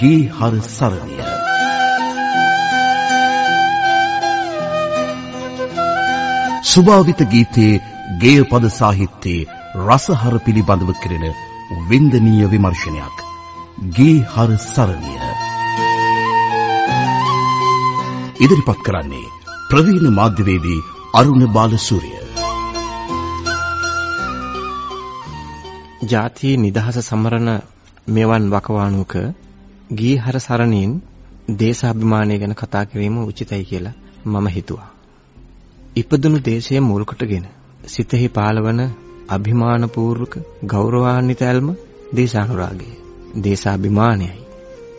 ගී හර සරණිය. සුභාවිත ගීතයේ ගේය පද සාහිත්‍යයේ රසහර පිළිබඳව කෙරෙන වින්දනීය විමර්ශනයක්. ගී හර සරණිය. ඉදිරිපත් කරන්නේ ප්‍රවීණ මාධ්‍යවේදී අරුණ බාලසූරිය. ජාතියේ නිදහස සමරන මෙවන් වකවානුවක ගීහර සරණින් දේශාභිමානය ගැන කතා කිරීම උචිතයි කියලා මම හිතුවා. ඉපදුණු දේශයේ මුල් කොටගෙන සිතෙහි පාලවන අභිමානපූර්වක ගෞරවාන්විත ඇල්ම දේශානුරාගය, දේශාභිමානයයි.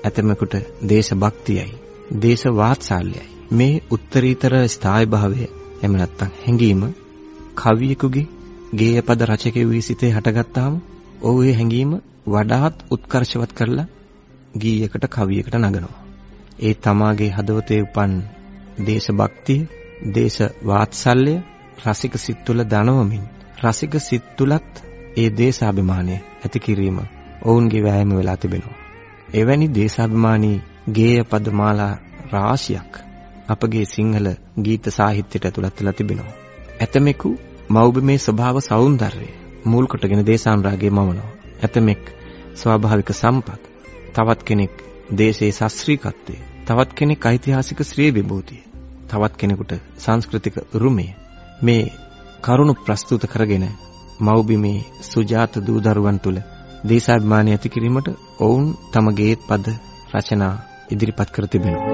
ඇතමෙකුට දේශභක්තියයි, දේශ වාත්සල්‍යයයි. මේ උත්තරීතර ස්ථායි භාවය එම නැත්තම් හැඟීම කවියෙකුගේ ගේයපද රචකයෙකු වී සිතේ හටගත්තාම ඔහු ඒ හැඟීම වඩාත් උත්කර්ෂවත් කරලා ගීයකට කවියකට නගනවා. ඒ තමාගේ හදවතේ උපන් දේශභක්තිය, දේශ වාත්සල්‍ය රසික සිත් තුළ දනවමින් රසික සිත් තුලත් ඒ දේශාභිමානය ඇති කිරීම ඔවුන්ගේ වෑයම වෙලා තිබෙනවා. එවැනි දේශාභිමානී ගේය පදමාලා රාශියක් අපගේ සිංහල ගීත සාහිත්‍යයට ඇතුළත් වෙලා තිබෙනවා. ඇතමෙකු මෞබිමේ ස්වභාව సౌందර්යය මුල් කොටගෙන දේශානුරාගයේ මවනවා. ඇතමෙක් ස්වාභාවික සම්පත්, තවත් කෙනෙක් දේශයේ ශාස්ත්‍රීයත්වය, තවත් කෙනෙක් ඓතිහාසික ශ්‍රී විභූතිය, තවත් කෙනෙකුට සංස්කෘතික උරුමය. මේ කරුණු ප්‍රස්තුත කරගෙන මෞබිමේ සුජාත දූ දරුවන් තුල දේශාභිමානය ඇති කිරීමට ඔවුන් තම ගේත් පද රචනා ඉදිරිපත් කර තිබෙනවා.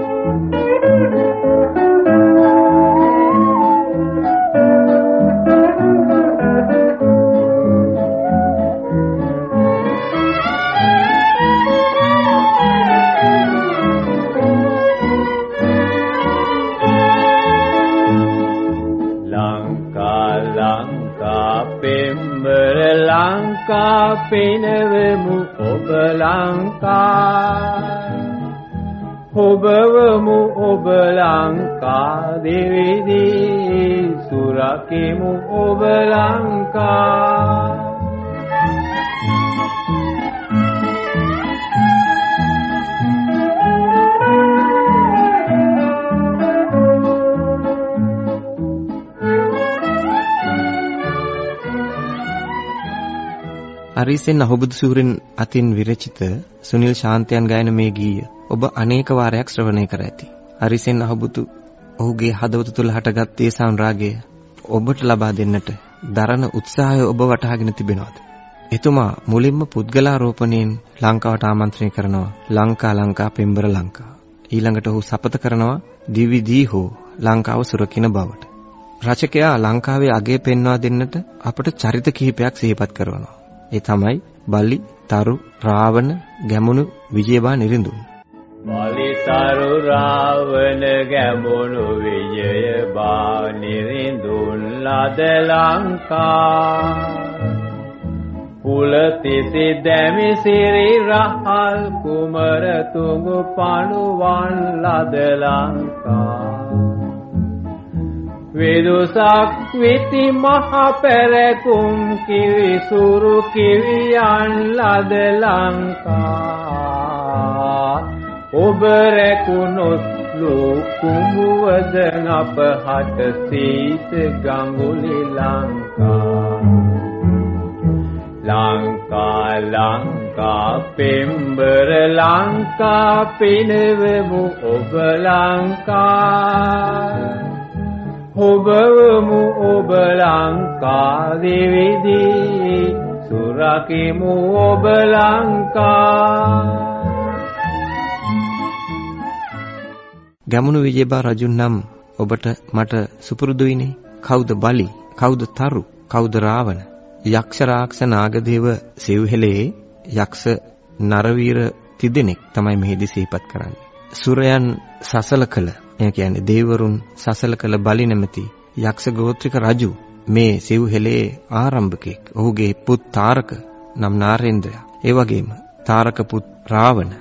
පෙනවමු ඔබ ලංකා. ඔබවමු ඔබ ලංකා දෙවිදී සුරකිමු ඔබ ලංකා. අරිසෙන් අහුබුදු සූරින් අතින් විරචිත සුනිල් ශාන්තයන් ගායන මේ ගීය ඔබ අනේක වාරයක් ශ්‍රවණය කර ඇති. අරිසෙන් අහුබුදු ඔහුගේ හදවත තුළ හටගත් ඒ සංරාගය ඔබට ලබා දෙන්නට දරන උත්සාහය ඔබ වටහාගෙන තිබෙනවද? එතුමා මුලින්ම පුද්ගලාරෝපණයෙන් ලංකාවට ආමන්ත්‍රණය කරනවා ලංකා ලංකා පෙම්බර ලංකා. ඊළඟට ඔහු සපත කරනවා දිවි දී හෝ ලංකාව සුරකින්න බවට. රචකයා ලංකාවේ අගය පෙන්වා දෙන්නට අපට චරිත කිහිපයක් සිහිපත් කරනවා. ඒ තමයි බලි, තරු, රාවණ, ගැමුණු, විජයබා නිරිඳුන්. බලි, තරු, රාවණ, ගැමුණු, විජයබා නිරිඳුන් ලද ලංකා පුලතිසි දැමි සිරි රහල් කුමර තුඟු පණුවන් ලද ලංකා විදුසක් විති මහ පෙරකුම් කිවි සුරු කිවියන් ලද ලංකා. ඔබ රැකුණොත් ලෝකුඹුවද අපහට සීත ගඟුලි ලංකා. ලංකා ලංකා පෙම්බර ලංකා පිනවමු ඔබ ලංකා. ඔබවමු ඔබ ලංකා දෙවිදී සුරකිමු ඔබ ලංකා. ගැමුණු විජේබා රජුන් නම් ඔබට මට සුපුරුදුයිනේ. කවුද බලි? කවුද තරු? කවුද රාවණ? යක්ෂ රාක්ෂ නාගදේව සෙව්හෙලේ යක්ෂ නරවීර තිදෙනෙක් තමයි මෙහිදී සිහිපත් කරන්නේ. සුරයන් සසල කළ ඒ කියන්නේ දේවරුන් සසල කළ බලි නැමැති යක්ෂ ගෝත්‍රික රජු මේ සිව්හෙලේ ආරම්භකෙක්. ඔහුගේ පුත් තාරක නම් නාරේන්ද්‍රයා. ඒ වගේම තාරක පුත් රාවණ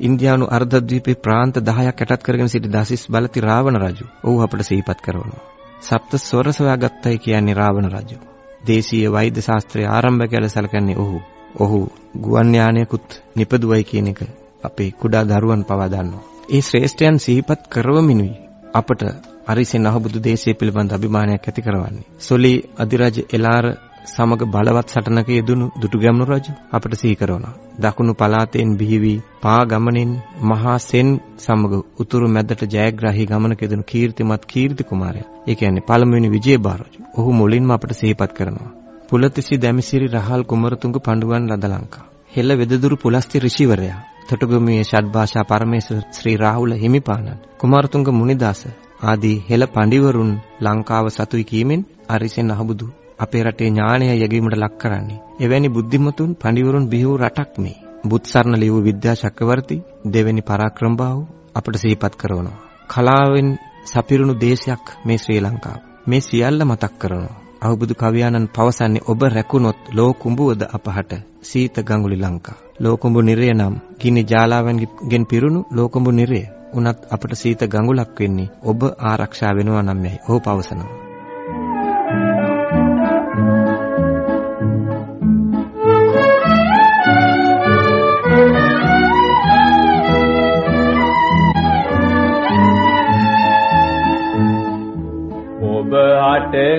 ඉන්දියානු අර්ධද්වීපේ ප්‍රාන්ත 10ක් යටත් කරගෙන සිටි දසිස් බලති රාවණ රජු. ඔහු අපට සිහිපත් කරනවා. සප්ත ස්වර සොයාගත්තයි කියන්නේ රාවණ රජු. දේශීය වෛද්‍ය ශාස්ත්‍රයේ ආරම්භකයල සැලකන්නේ ඔහු. ඔහු ගුවන් යානයකුත් නිපදුවයි කියන එක අපේ කුඩා දරුවන් පවා දන්නවා. ඒ ශ්‍රේෂ්ඨයන් සිහිපත් කරවමිනුයි අපට අරිසෙන් අහබුදු දේශය පිළිබඳ අභිමානයක් ඇති කරවන්නේ. සොලි අධිරාජ එලාර සමග බලවත් සටනක යෙදුණු දුටුගැමුණු රජු අපට සිහි කරනවා. දකුණු පළාතෙන් බිහි වී පා ගමනින් මහා සෙන් සමග උතුරු මැදට ජයග්‍රාහී ගමනක යෙදුණු කීර්තිමත් කීර්ති කුමාරයා. ඒ කියන්නේ පළමුවෙනි විජේබා රජු. ඔහු මුලින්ම අපට සිහිපත් කරනවා. පුලතිසි දැමිසිරි රහල් කුමරතුංග පඬුවන් ලද ලංකා. හෙළ වෙදදුරු පුලස්ති ඍෂිවරයා. තොටගොමුවේ ෂඩ්භාෂා පරමේශ්වර ශ්‍රී රාහුල හිමිපාණන් කුමාරතුංග මුනිදාස ආදී හෙළ පඬිවරුන් ලංකාව සතුයි කීමෙන් අරිසෙන් අහබුදු අපේ රටේ ඥානය යැගීමට ලක් කරන්නේ. එවැනි බුද්ධිමතුන් පඬිවරුන් බිහි වූ රටක් මේ. බුත්සරණ ලියූ විද්‍යා චක්‍රවර්ති දෙවැනි පරාක්‍රමබාහු අපට සිහිපත් කරනවා. කලාවෙන් සපිරුණු දේශයක් මේ ශ්‍රී ලංකාව. මේ සියල්ල මතක් කරනවා. අහුබුදු කවියාණන් පවසන්නේ ඔබ රැකුණොත් ලෝ කුඹුවද අපහට සීත ගඟුලි ලංකා. ලෝ කුඹු නිරය නම් ගිනි ජාලාවෙන්ගෙන් පිරුණු ලෝ කුඹු නිරය උනත් අපට සීත ගඟුලක් වෙන්නේ ඔබ ආරක්ෂා වෙනවා නම් යයි. ඔහු පවසනවා.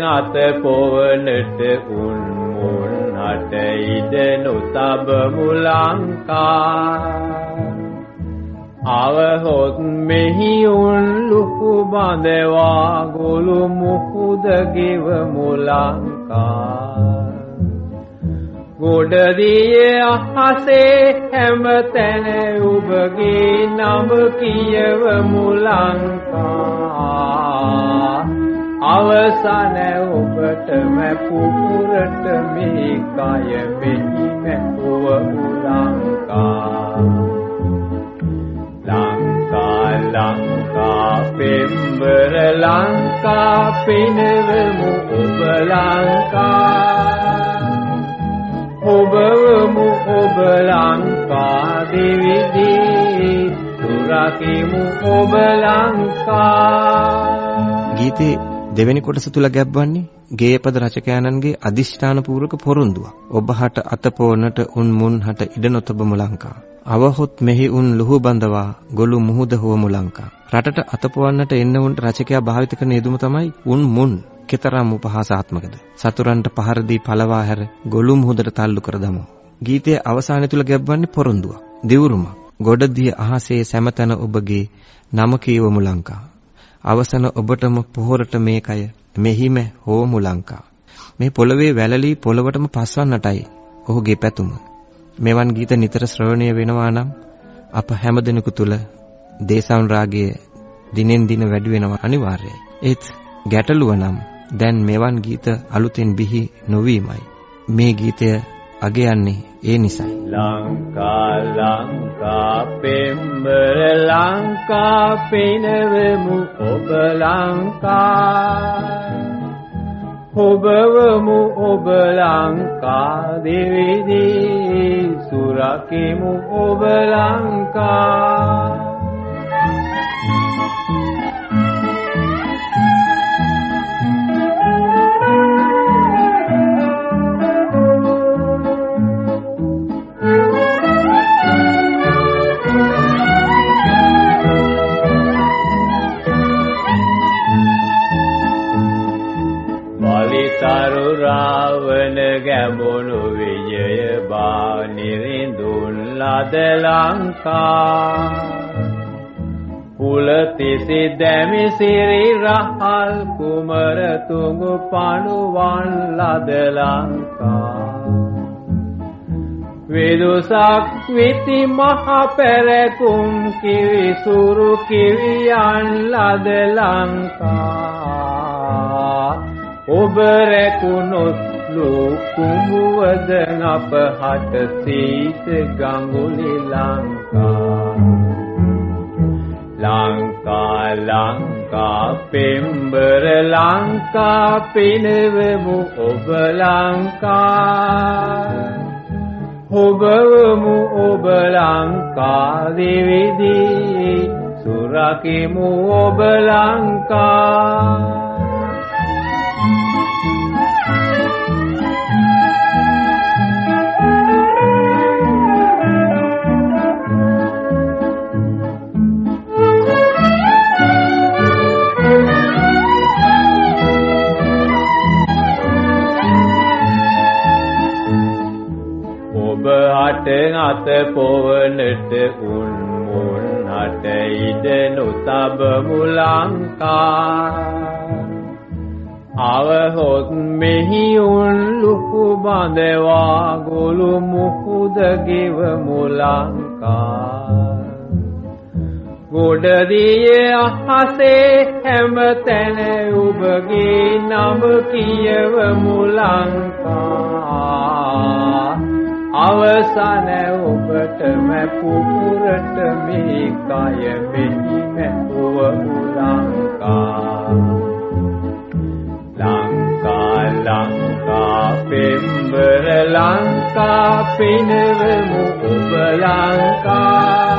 අත පොවනට උන් මුන් අට ඉද නොතබ මුලංකා අවහොත් මෙහි උන් ලුකු බඳවා ගොළු මුහුද ගෙව මුලංකා ගොඩදිය අහසේ හැම තැන ඔබගේ නම කියව මුලංකා අවසන ඔබටම පුපුරට මේ කය මෙහි මැකුව ලංකා ලංකා ලංකා පෙම්බර ලංකා පිනවමු ඔබ ලංකා. ඔබවමු ඔබ ලංකා දෙවිදී සුරකිමු ඔබ ලංකා. ගීතේ දෙවෙනි කොටස තුල ගැබ්වන්නේ ගේයපද රචකයාණන්ගේ අදිෂ්ඨාන පූර්වක පොරොන්දුවක්. ඔබහට අතපෝනට උන් මුන්හට ඉඩ නොතබමු ලංකා. අවහොත් මෙහි උන් ලුහු බඳවා ගොළු මුහුද හොවමු ලංකා. රටට අතපොවන්නට එන්න උන්ට රචකයා භාවිත කරන යෙදුම තමයි උන් මුන්. කෙතරම් උපහාසාත්මකද. සතුරන්ට පහර දී පළවා හැර ගොළු මුහුදට තල්ලු කර දමු. ගීතයේ අවසානය තුල ගැබ්වන්නේ පොරොන්දුවක්. දිවුරුමක්. ගොඩදිය අහසේ සැමතන ඔබගේ නම කීවමු ලංකා. අවසන ඔබටම පොහොරට මේකය මෙහිම හෝමු ලංකා. මේ පොළවේ වැළලී පොළවටම පස්වන්නටයි ඔහුගේ පැතුම. මෙවන් ගීත නිතර ශ්‍රවණය වෙනවා නම් අප හැමදෙනෙකු තුල දේශාන් රාගය දිනෙන් දින වැඩි වෙනවා අනිවාර්යයි. ඒත් ගැටලුව නම් දැන් මෙවන් ගීත අලුතෙන් බිහි නොවීමයි. මේ ගීතය අගයන්නේ ඒ නිසයි. ලංකා ලංකා පෙම්බර ලංකා පෙනවමු ඔබ ලංකා ඔබවමු ඔබ ලංකා දෙවිදී සුරකිමු ඔබ ලංකා සිරි රහල් කුමර තුඟු පණුවන් ලද ලංකා. විදුසක් විති මහ පෙරකුම් කිවි සුරු කිවියන් ලද ලංකා. ඔබ රැකුණොත් ලෝකුමුවද අපහට සීත ගඟුලි ලංකා. ලංකා ලංකා පෙම්බර ලංකා පිනවමු ඔබ ලංකා. ඔබවමු ඔබ ලංකා දෙවිදී සුරකිමු ඔබ ලංකා. ලංකා. ගොඩදිය අහසේ හැම තැන ඔබගේ නම කියවමු ලංකා. අවසන ඔබටම පුපුරට මේ කය මෙහි මැකුවමු ලංකා. ලංකා ලංකා පෙම්බර ලංකා. පිනවමු ඔබ ලංකා.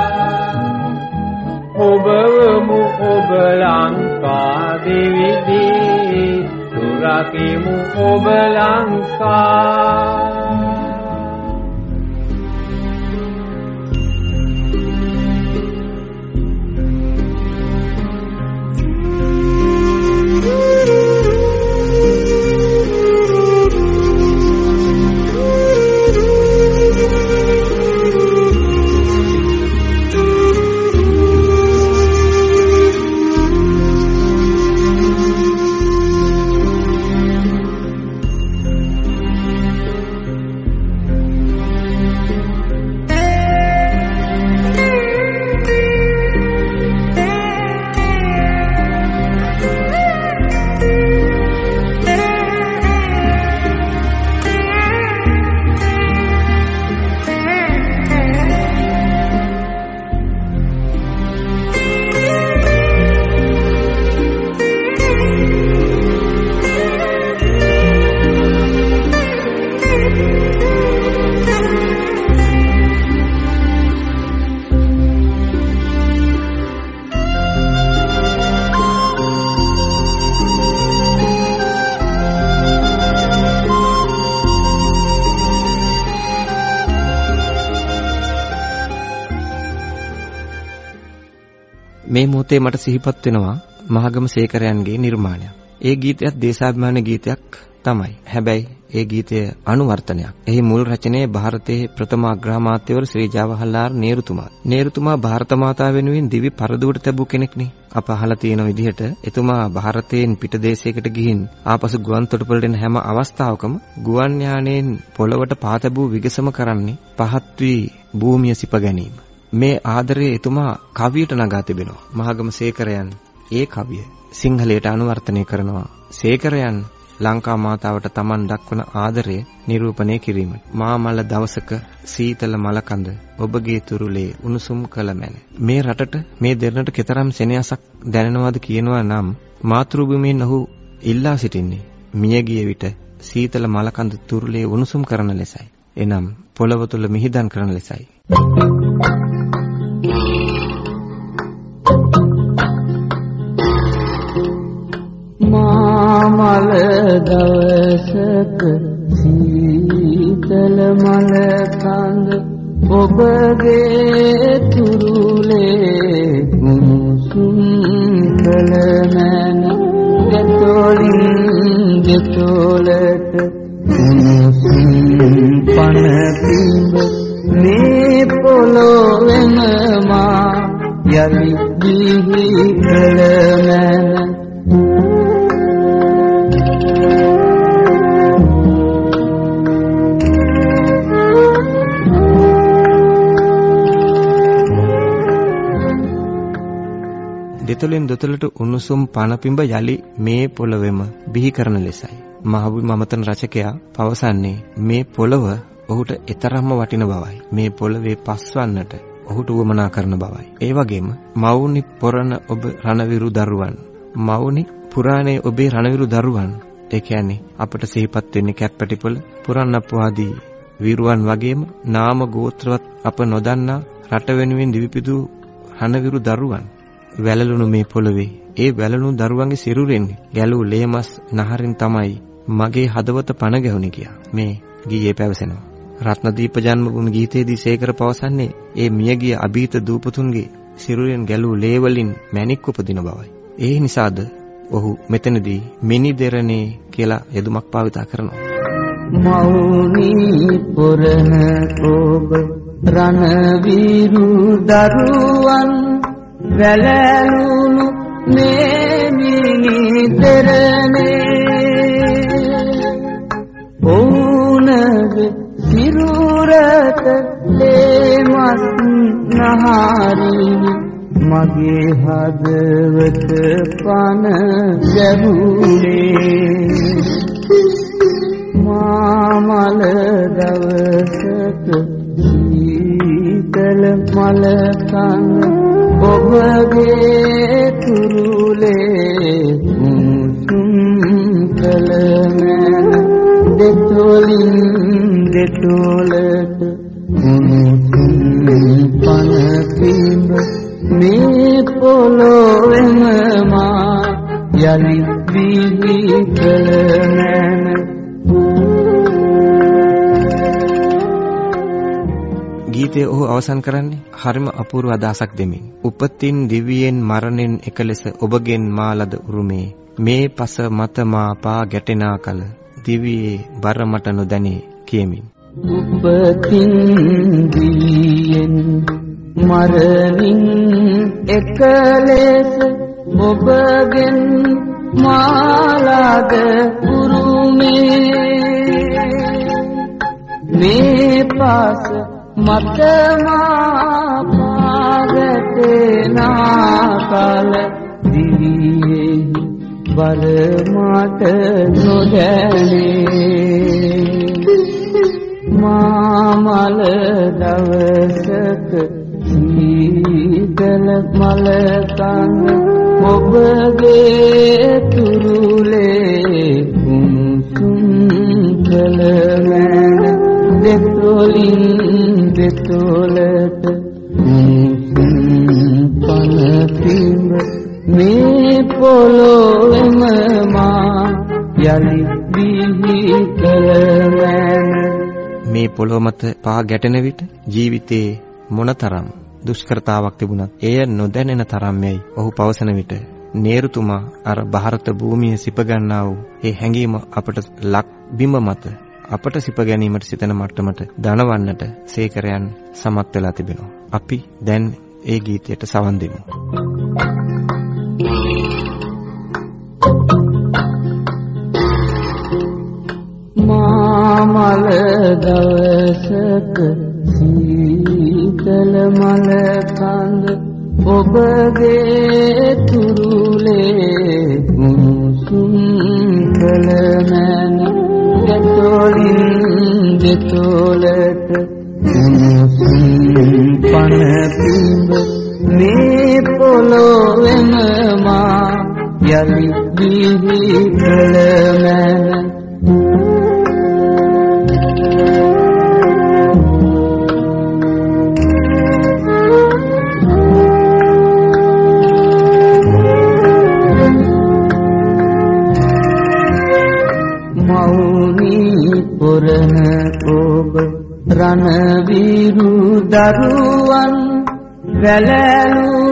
ඔබවමු ඔබ ලංකා දෙවිදී. සුරකිමු ඔබ ලංකා. මොහොතේ මට සිහිපත් වෙනවා මහගම සේකරයන්ගේ නිර්මාණයක්. ඒ ගීතයත් දේශාභිමාන ගීතයක් තමයි. හැබැයි ඒ ගීතයේ අනුවර්තනයක්. එහි මුල් රචනයේ ಭಾರತයේ ප්‍රථම අග්‍රාමාත්‍යවරු ශ්‍රී ජවහර්ලාල් නේරුතුමා. නේරුතුමා ಭಾರತ මාතා වෙනුවෙන් දිවි පරදුවට තැබූ කෙනෙක්නේ. අප අහලා තියෙන විදිහට එතුමා ಭಾರತයෙන් පිටදේශයකට ගිහින් ආපසු ගුවන්තොටුපළට එන හැම අවස්ථාවකම ගුවන් යානයෙන් පොළවට පාතබූ විගසම කරන්නේ පහත් වී භූමිය සිප ගැනීම. මේ ආදරය එතුමා කවියට නගා තිබෙනවා. මහගම සේකරයන් ඒ කවිය සිංහලයට අනුවර්තනය කරනවා. සේකරයන් ලංකා මාතාවට Taman දක්වන ආදරය නිරූපණය කිරීමට. මා මල දවසක සීතල මලකඳ ඔබගේ තුරුලේ උණුසුම් කළ මැන. මේ රටට මේ දෙරණට කෙතරම් සෙනෙහසක් දැනෙනවද කියනවා නම් මාතෘභූමියෙන් ඔහු ඉල්ලා සිටින්නේ මියගිය විට සීතල මලකඳ තුරුලේ උණුසුම් කරන ලෙසයි. එනම් පොළව තුල මිහිදන් කරන ලෙසයි. මල දවසක සීතල මල කඳ ඔබගේ තුරුලේ මුසුම් කළ මැන ගෙතොලින් ගෙතොලට මුසුම් පන පිඹ මේ පොළොවෙම මා යලි දිවි කළ මැන දෙතොලෙන් දොතලට උණුසුම් පණපිඹ යලි මේ පොළවෙම බිහි කරන ලෙසයි. මහබුයි මමතන රචකයා පවසන්නේ මේ පොළව ඔහුට එතරම්ම වටින බවයි. මේ පොළවේ පස්වන්නට ඔහුට උවමනා කරන බවයි. ඒ වගේම මවුනි පොරණ ඔබ රණවිරු දරුවන්. මවුනි පුරාණේ ඔබේ රණවිරු දරුවන්. ඒ කියන්නේ අපට සිහිපත් වෙන්නේ කැප්පටිපොළ පුරන්නප්පු විරුවන් වගේම නාම ගෝත්‍රවත් අප නොදන්නා රට වෙනුවෙන් දිවිපිදු රණවිරු දරුවන් වැළලුණු මේ පොළවේ ඒ වැළලුණු දරුවන්ගේ සිරුරෙන් ගැලූ ලේමස් නහරින් තමයි මගේ හදවත පණ ගැහුණේ කියා මේ ගීයේ පැවසෙනවා. රත්නදීප ජන්මභූමි ගීතයේදී සේකර පවසන්නේ ඒ මියගිය අභීත දූපතුන්ගේ සිරුරෙන් ගැලූ ලේ වලින් මැණික් උපදින බවයි. ඒ නිසාද ඔහු මෙතනදී මිනි දෙරණේ කියලා යෙදුමක් භාවිතා කරනවා. මෞනි පුරන ඔබ රණවිරු දරුවන් වැළලුණු මේ මිනි දෙරනේ ඔවුනගේ සිරුරට ලේමස් නහරිනි. මගේ හදවත පන ගැබුනේ. මාමල දවසක සීතල මල කන ඔබගේ තුරුලේ උතුම් කල මැන දෙතොලින් දෙතොලට උතුම් පන පිඹ මේ පොළොවෙම මා යලි විවි කල ගීතය ඔහු අවසන් කරන්නේ හරිම අපූර්ව අදහසක් දෙමින්. උපතින් දිවියෙන් මරණෙන් එක ලෙස ඔබගෙන් මාලද උරුමේ මේ පස මත මා පා ගැටෙනා කල දිවියේ බර මට නොදැනේ කියමින්. උපතින් දිවියෙන් මරණින් එක ලෙස ඔබගෙන් මාලද උරුමේ මේ පස මතමා පාගතනා කල දිවියේ බර මට නොදැනේ මාමල දවසක සීතල මල කන ඔබගේ තුරුලේ උණුසුම් කල මැන දෙතොලින් දෙතොලට පන පිඹ මේ පොළොවෙම මා යලි විහි කළ මැන මේ පොළොව මත පා ගැටෙන විට ජීවිතේ මොනතරම් දුෂ්කරතාවක් තිබුණත් එය නොදැනෙන තරම්යයි ඔහු පවසන විට නේරුතුමා අර ಭಾರತ භූමිය සිප ගන්නා වූ ඒ හැඟීම අපට ලක් බිම මත අපට සිප ගැනීමට සිතන මට්ටමට දනවන්නට සේකරයන් සමත් වෙලා තිබෙනවා. අපි දැන් ඒ ගීතයට සවන් දෙමු. මාමල දවසක සීතල මල කඳ ඔබගේ තුරුලේ මුසුම් කළ මැන දෙතොලින් දෙතොලට මුසුම් පන පිඹ මේ පොළොවෙම මා යලි දිවි කළ රණවිරු දරුවන් වැළලුණු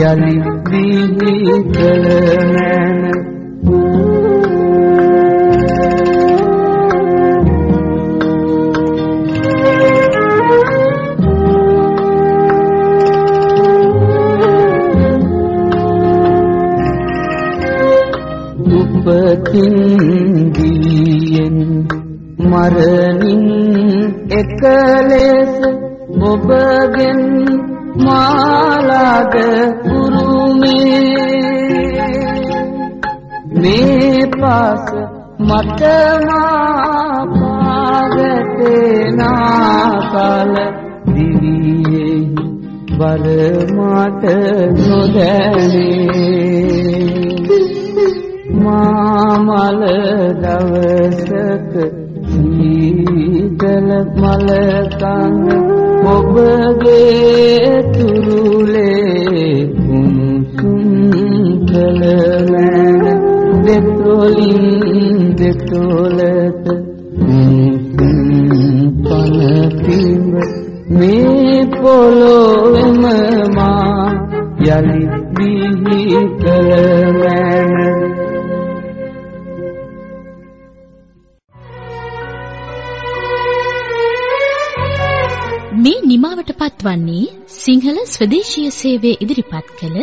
යලි විහි කල මැන උපතින් දියෙන් මරණින් එක ලෙස ඔබගෙන් මාලාද උරුමේ මේ පාස මට මා ගැටෙනා කල දිවියෙහි බර මට නොදැනේ. මාමල දවසක සීතල මල කඳ ඔබගේ තුරුලේ කුම්සුම් කල මැන දෙතොලින් දෙතොලට පන පිඹ මේ පොළොවෙම මා යලි බිහි කල මේ නිමාවට පත්වන්නේ සිංහල ස්වදේශීය සේවය ඉදිරිපත් කළ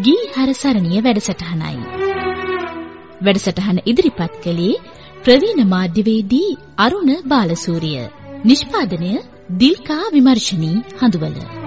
ගී හරසරණිය වැඩසටහනයි. වැඩසටහන ඉදිරිපත් කළේ ප්‍රවීණ මාධ්‍යවේදී අරුණ බාලසූරිය. නිෂ්පාදනය දිල්කා විමර්ශනී හඳුවල.